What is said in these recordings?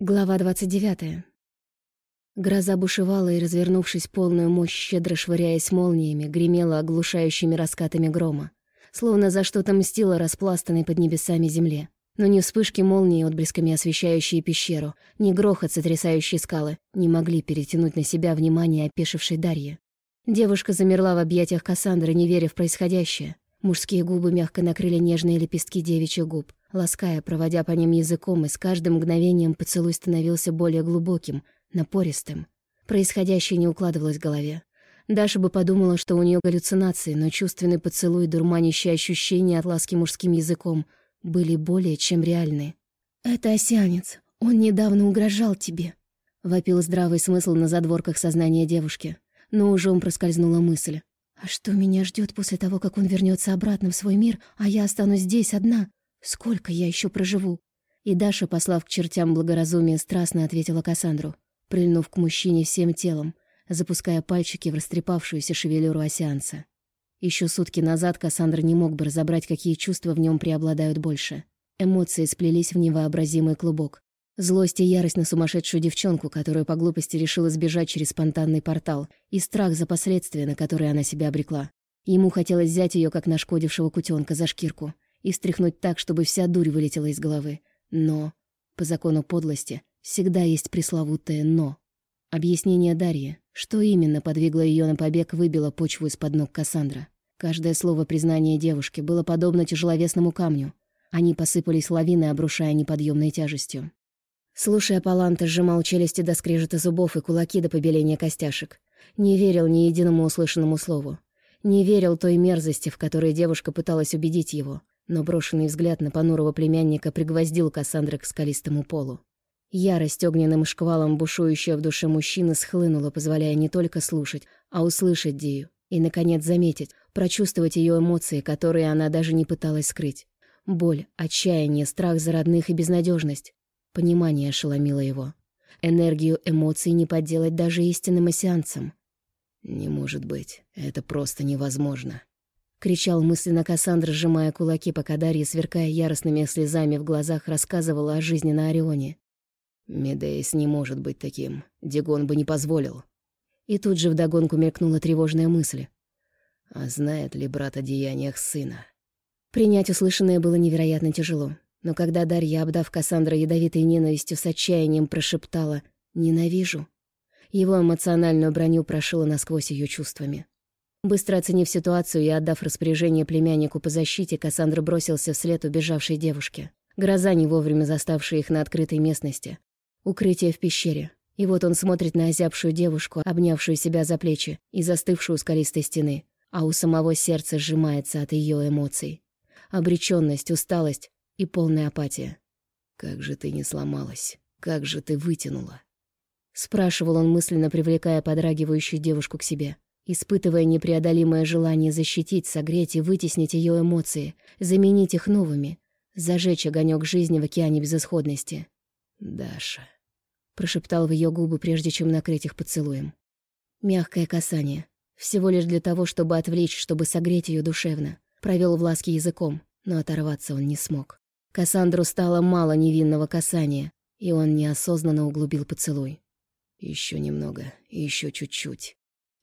Глава 29. Гроза бушевала и, развернувшись полную мощь, щедро швыряясь молниями, гремела оглушающими раскатами грома. Словно за что-то мстила распластанной под небесами земле. Но ни вспышки молнии, отблесками освещающие пещеру, ни грохот, сотрясающий скалы, не могли перетянуть на себя внимание опешившей Дарьи. Девушка замерла в объятиях Кассандры, не веря в происходящее. Мужские губы мягко накрыли нежные лепестки девичьих губ лаская, проводя по ним языком, и с каждым мгновением поцелуй становился более глубоким, напористым. Происходящее не укладывалось в голове. Даша бы подумала, что у нее галлюцинации, но чувственный поцелуй, дурманящие ощущения от ласки мужским языком были более чем реальны. «Это осянец. Он недавно угрожал тебе», — вопил здравый смысл на задворках сознания девушки. Но уже он проскользнула мысль. «А что меня ждет после того, как он вернется обратно в свой мир, а я останусь здесь одна? Сколько я еще проживу? И Даша, послав к чертям благоразумие, страстно ответила Кассандру, прильнув к мужчине всем телом, запуская пальчики в растрепавшуюся шевелюру осянца. Еще сутки назад Кассандра не мог бы разобрать, какие чувства в нем преобладают больше. Эмоции сплелись в невообразимый клубок. Злость и ярость на сумасшедшую девчонку, которая по глупости решила сбежать через спонтанный портал, и страх за последствия, на которые она себя обрекла. Ему хотелось взять ее, как нашкодившего кутенка, за шкирку — и стряхнуть так, чтобы вся дурь вылетела из головы. Но, по закону подлости, всегда есть пресловутое «но». Объяснение Дарьи, что именно подвигло ее на побег, выбило почву из-под ног Кассандра. Каждое слово признания девушки было подобно тяжеловесному камню. Они посыпались лавиной, обрушая неподъемной тяжестью. Слушая Паланта, сжимал челюсти до скрежета зубов и кулаки до побеления костяшек. Не верил ни единому услышанному слову. Не верил той мерзости, в которой девушка пыталась убедить его но брошенный взгляд на понурого племянника пригвоздил Кассандра к скалистому полу. Ярость огненным шквалом, бушующая в душе мужчины, схлынула, позволяя не только слушать, а услышать Дию и, наконец, заметить, прочувствовать ее эмоции, которые она даже не пыталась скрыть. Боль, отчаяние, страх за родных и безнадежность. Понимание ошеломило его. Энергию эмоций не подделать даже истинным осянцам. «Не может быть, это просто невозможно», — кричал мысленно Кассандра, сжимая кулаки, пока Дарья, сверкая яростными слезами в глазах, рассказывала о жизни на Орионе. «Медеис не может быть таким. Дигон бы не позволил». И тут же вдогонку мелькнула тревожная мысль. А знает ли брат о деяниях сына? Принять услышанное было невероятно тяжело. Но когда Дарья, обдав Кассандра ядовитой ненавистью, с отчаянием прошептала «ненавижу», его эмоциональную броню прошила насквозь ее чувствами. Быстро оценив ситуацию и отдав распоряжение племяннику по защите, Кассандра бросился вслед убежавшей девушке. Гроза, не вовремя заставшая их на открытой местности. Укрытие в пещере. И вот он смотрит на озябшую девушку, обнявшую себя за плечи и застывшую у скалистой стены, а у самого сердца сжимается от ее эмоций. Обреченность, усталость и полная апатия. «Как же ты не сломалась? Как же ты вытянула?» Спрашивал он мысленно, привлекая подрагивающую девушку к себе испытывая непреодолимое желание защитить, согреть и вытеснить ее эмоции, заменить их новыми, зажечь огонек жизни в океане безысходности. «Даша», — прошептал в ее губы, прежде чем накрыть их поцелуем. Мягкое касание. Всего лишь для того, чтобы отвлечь, чтобы согреть ее душевно. Провел в ласке языком, но оторваться он не смог. Кассандру стало мало невинного касания, и он неосознанно углубил поцелуй. Еще немного, еще чуть-чуть.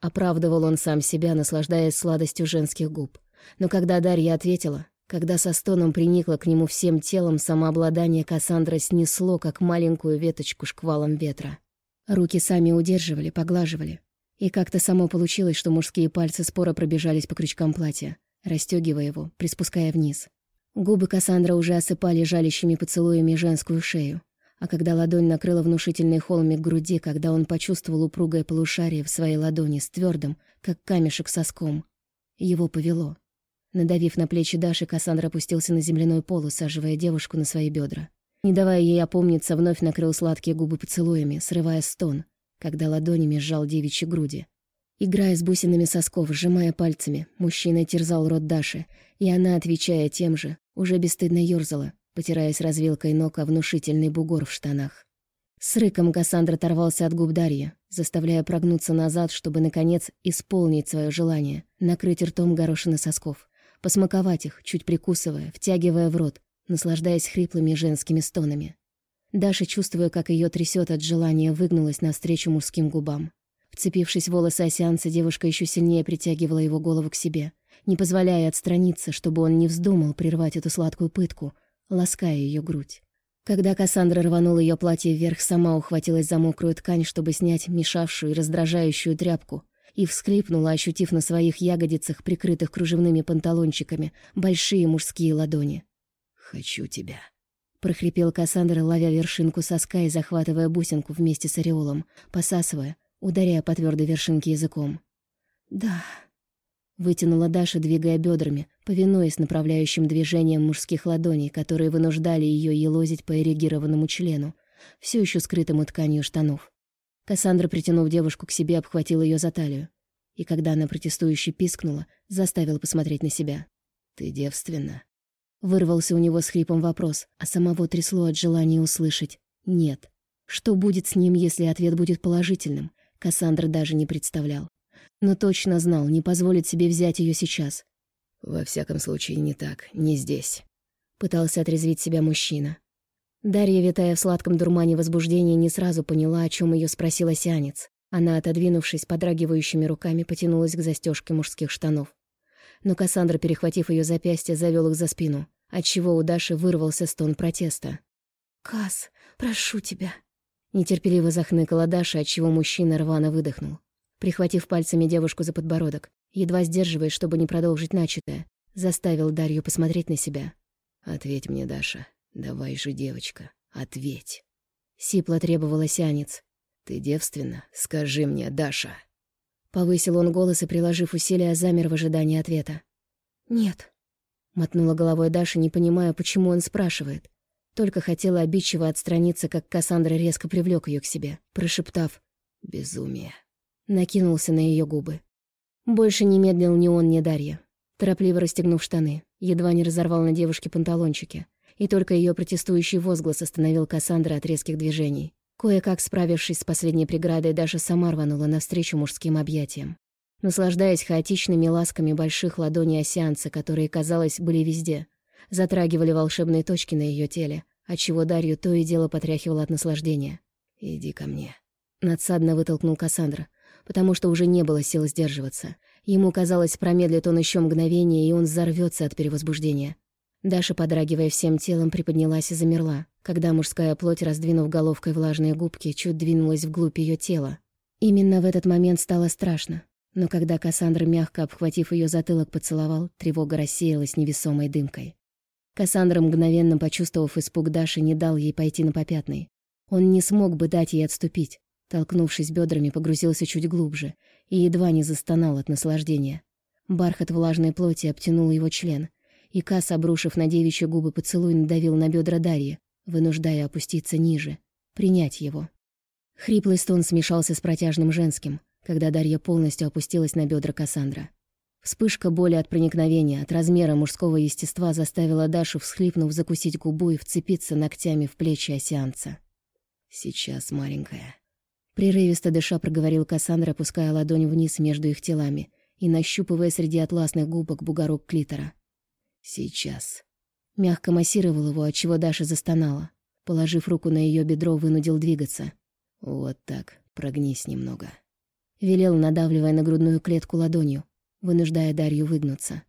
Оправдывал он сам себя, наслаждаясь сладостью женских губ. Но когда Дарья ответила, когда со стоном приникла к нему всем телом, самообладание Кассандра снесло, как маленькую веточку шквалом ветра. Руки сами удерживали, поглаживали. И как-то само получилось, что мужские пальцы споро пробежались по крючкам платья, расстегивая его, приспуская вниз. Губы Кассандра уже осыпали жалящими поцелуями женскую шею, а когда ладонь накрыла внушительный холмик груди, когда он почувствовал упругое полушарие в своей ладони с твердым, как камешек соском, его повело. Надавив на плечи Даши, Кассандра опустился на земляной пол, усаживая девушку на свои бедра. Не давая ей опомниться, вновь накрыл сладкие губы поцелуями, срывая стон, когда ладонями сжал девичьи груди. Играя с бусинами сосков, сжимая пальцами, мужчина терзал рот Даши, и она, отвечая тем же, уже бесстыдно ёрзала, потираясь развилкой ног о внушительный бугор в штанах. С рыком Кассандра оторвался от губ Дарьи, заставляя прогнуться назад, чтобы, наконец, исполнить свое желание, накрыть ртом горошины сосков, посмаковать их, чуть прикусывая, втягивая в рот, наслаждаясь хриплыми женскими стонами. Даша, чувствуя, как ее трясет от желания, выгнулась навстречу мужским губам. Вцепившись в волосы осянца, девушка еще сильнее притягивала его голову к себе, не позволяя отстраниться, чтобы он не вздумал прервать эту сладкую пытку, лаская ее грудь. Когда Кассандра рванула ее платье вверх, сама ухватилась за мокрую ткань, чтобы снять мешавшую и раздражающую тряпку, и всхлипнула, ощутив на своих ягодицах, прикрытых кружевными панталончиками, большие мужские ладони. «Хочу тебя», — прохрипел Кассандра, ловя вершинку соска и захватывая бусинку вместе с ореолом, посасывая, ударяя по твердой вершинке языком. «Да», Вытянула Даша, двигая бедрами, повинуясь направляющим движениям мужских ладоней, которые вынуждали ее елозить по эрегированному члену, все еще скрытому тканью штанов. Кассандра, притянув девушку к себе, обхватила ее за талию. И когда она протестующе пискнула, заставила посмотреть на себя. «Ты девственна?» Вырвался у него с хрипом вопрос, а самого трясло от желания услышать «нет». Что будет с ним, если ответ будет положительным, Кассандра даже не представлял но точно знал, не позволит себе взять ее сейчас. «Во всяком случае, не так, не здесь», — пытался отрезвить себя мужчина. Дарья, витая в сладком дурмане возбуждения, не сразу поняла, о чем ее спросил осянец. Она, отодвинувшись подрагивающими руками, потянулась к застежке мужских штанов. Но Кассандра, перехватив ее запястье, завел их за спину, отчего у Даши вырвался стон протеста. «Касс, прошу тебя!» Нетерпеливо захныкала Даша, отчего мужчина рвано выдохнул прихватив пальцами девушку за подбородок, едва сдерживаясь, чтобы не продолжить начатое, заставил Дарью посмотреть на себя. «Ответь мне, Даша. Давай же, девочка, ответь». Сипло требовала сянец. «Ты девственна? Скажи мне, Даша». Повысил он голос и, приложив усилия, замер в ожидании ответа. «Нет», — мотнула головой Даша, не понимая, почему он спрашивает. Только хотела обидчиво отстраниться, как Кассандра резко привлек ее к себе, прошептав «Безумие» накинулся на ее губы. Больше не медлил ни он, ни Дарья. Торопливо расстегнув штаны, едва не разорвал на девушке панталончики, и только ее протестующий возглас остановил Кассандра от резких движений. Кое-как справившись с последней преградой, Даша сама рванула навстречу мужским объятиям. Наслаждаясь хаотичными ласками больших ладоней осянца, которые, казалось, были везде, затрагивали волшебные точки на ее теле, отчего Дарью то и дело потряхивало от наслаждения. «Иди ко мне», — надсадно вытолкнул Кассандра, потому что уже не было сил сдерживаться. Ему казалось, промедлит он еще мгновение, и он взорвется от перевозбуждения. Даша, подрагивая всем телом, приподнялась и замерла, когда мужская плоть, раздвинув головкой влажные губки, чуть двинулась вглубь ее тела. Именно в этот момент стало страшно. Но когда Кассандра, мягко обхватив ее затылок, поцеловал, тревога рассеялась невесомой дымкой. Кассандра, мгновенно почувствовав испуг Даши, не дал ей пойти на попятный. Он не смог бы дать ей отступить. Толкнувшись бедрами, погрузился чуть глубже и едва не застонал от наслаждения. Бархат влажной плоти обтянул его член, и Кас, обрушив на девичьи губы поцелуй, надавил на бедра Дарьи, вынуждая опуститься ниже, принять его. Хриплый стон смешался с протяжным женским, когда Дарья полностью опустилась на бедра Кассандра. Вспышка боли от проникновения, от размера мужского естества заставила Дашу, всхлипнув, закусить губу и вцепиться ногтями в плечи осянца. «Сейчас, маленькая», Прерывисто дыша проговорил Кассандра, опуская ладонь вниз между их телами и нащупывая среди атласных губок бугорок клитора. «Сейчас». Мягко массировал его, отчего Даша застонала. Положив руку на ее бедро, вынудил двигаться. «Вот так, прогнись немного». Велел, надавливая на грудную клетку ладонью, вынуждая Дарью выгнуться.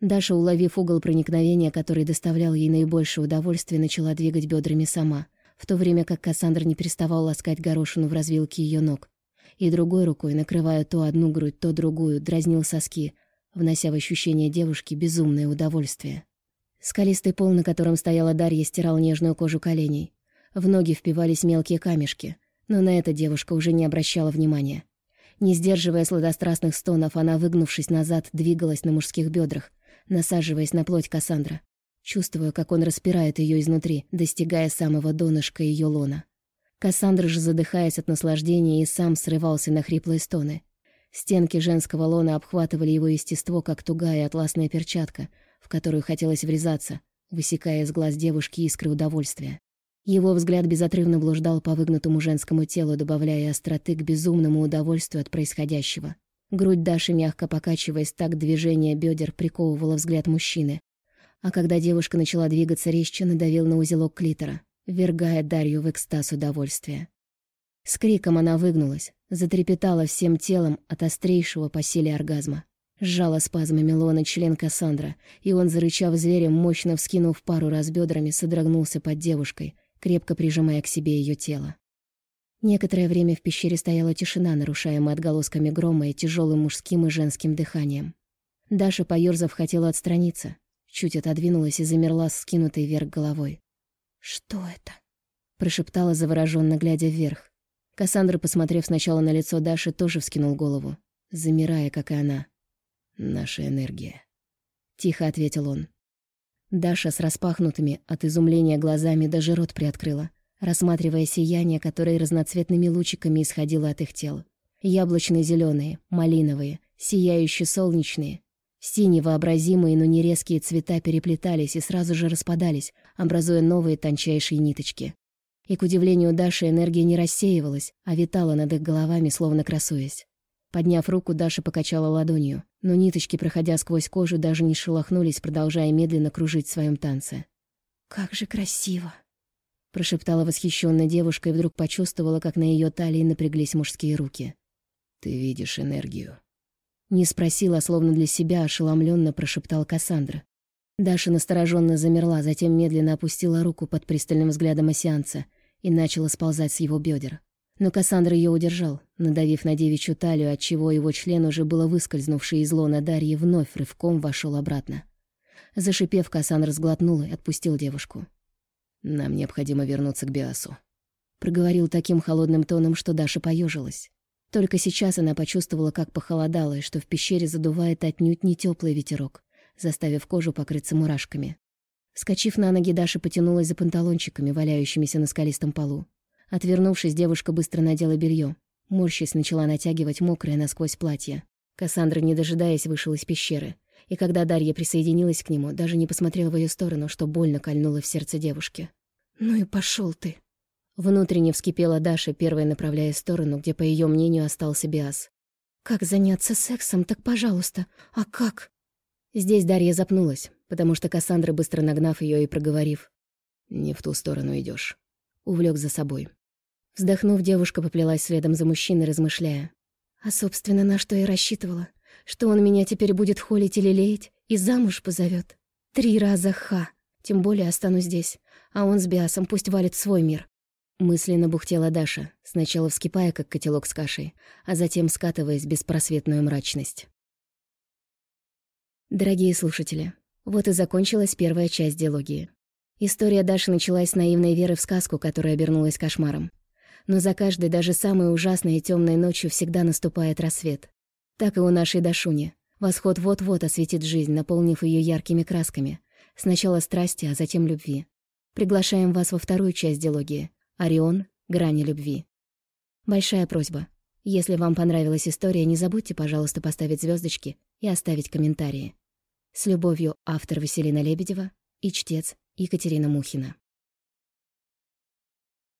Даша, уловив угол проникновения, который доставлял ей наибольшее удовольствие, начала двигать бедрами сама, в то время как Кассандра не переставал ласкать горошину в развилке ее ног, и другой рукой, накрывая то одну грудь, то другую, дразнил соски, внося в ощущение девушки безумное удовольствие. Скалистый пол, на котором стояла Дарья, стирал нежную кожу коленей. В ноги впивались мелкие камешки, но на это девушка уже не обращала внимания. Не сдерживая сладострастных стонов, она, выгнувшись назад, двигалась на мужских бедрах, насаживаясь на плоть Кассандра чувствуя, как он распирает ее изнутри, достигая самого донышка ее лона. Кассандра же, задыхаясь от наслаждения, и сам срывался на хриплые стоны. Стенки женского лона обхватывали его естество, как тугая атласная перчатка, в которую хотелось врезаться, высекая из глаз девушки искры удовольствия. Его взгляд безотрывно блуждал по выгнутому женскому телу, добавляя остроты к безумному удовольствию от происходящего. Грудь Даши, мягко покачиваясь так движение бедер, приковывала взгляд мужчины, а когда девушка начала двигаться резче, надавил на узелок клитора, ввергая Дарью в экстаз удовольствия. С криком она выгнулась, затрепетала всем телом от острейшего по силе оргазма. Сжала спазмами лона член Кассандра, и он, зарычав зверем, мощно вскинув пару раз бедрами, содрогнулся под девушкой, крепко прижимая к себе ее тело. Некоторое время в пещере стояла тишина, нарушаемая отголосками грома и тяжелым мужским и женским дыханием. Даша, поёрзав, хотела отстраниться, чуть отодвинулась и замерла с скинутой вверх головой. «Что это?» — прошептала завороженно, глядя вверх. Кассандра, посмотрев сначала на лицо Даши, тоже вскинул голову, замирая, как и она. «Наша энергия», — тихо ответил он. Даша с распахнутыми от изумления глазами даже рот приоткрыла, рассматривая сияние, которое разноцветными лучиками исходило от их тел. яблочно зеленые малиновые, сияющие солнечные. Все невообразимые, но не резкие цвета переплетались и сразу же распадались, образуя новые тончайшие ниточки. И, к удивлению Даши, энергия не рассеивалась, а витала над их головами, словно красуясь. Подняв руку, Даша покачала ладонью, но ниточки, проходя сквозь кожу, даже не шелохнулись, продолжая медленно кружить в своем танце. «Как же красиво!» Прошептала восхищенная девушка и вдруг почувствовала, как на ее талии напряглись мужские руки. «Ты видишь энергию». Не спросила, словно для себя ошеломленно прошептал Кассандра. Даша настороженно замерла, затем медленно опустила руку под пристальным взглядом осянца и начала сползать с его бедер. Но Кассандра ее удержал, надавив на девичью талию, отчего его член, уже было выскользнувший из лона Дарьи, вновь рывком вошел обратно. Зашипев, Кассандра сглотнул и отпустил девушку. «Нам необходимо вернуться к Биасу», — проговорил таким холодным тоном, что Даша поежилась. Только сейчас она почувствовала, как похолодало, и что в пещере задувает отнюдь не теплый ветерок, заставив кожу покрыться мурашками. Скочив на ноги, Даша потянулась за панталончиками, валяющимися на скалистом полу. Отвернувшись, девушка быстро надела белье. Морщись начала натягивать мокрое насквозь платье. Кассандра, не дожидаясь, вышел из пещеры. И когда Дарья присоединилась к нему, даже не посмотрела в ее сторону, что больно кольнуло в сердце девушки. «Ну и пошел ты!» Внутренне вскипела Даша, первая направляя сторону, где, по ее мнению, остался Биас. «Как заняться сексом, так пожалуйста. А как?» Здесь Дарья запнулась, потому что Кассандра, быстро нагнав ее и проговорив. «Не в ту сторону идешь, увлек за собой. Вздохнув, девушка поплелась следом за мужчиной, размышляя. А, собственно, на что я рассчитывала? Что он меня теперь будет холить или леять и замуж позовет? Три раза ха! Тем более останусь здесь. А он с Биасом пусть валит свой мир. Мысленно бухтела Даша, сначала вскипая, как котелок с кашей, а затем скатываясь в беспросветную мрачность. Дорогие слушатели, вот и закончилась первая часть диалогии. История Даши началась с наивной веры в сказку, которая обернулась кошмаром но за каждой, даже самой ужасной и темной ночью всегда наступает рассвет. Так и у нашей Дашуни. Восход вот-вот осветит жизнь, наполнив ее яркими красками. Сначала страсти, а затем любви. Приглашаем вас во вторую часть диалогии. «Орион. Грани любви». Большая просьба. Если вам понравилась история, не забудьте, пожалуйста, поставить звездочки и оставить комментарии. С любовью, автор Василина Лебедева и чтец Екатерина Мухина.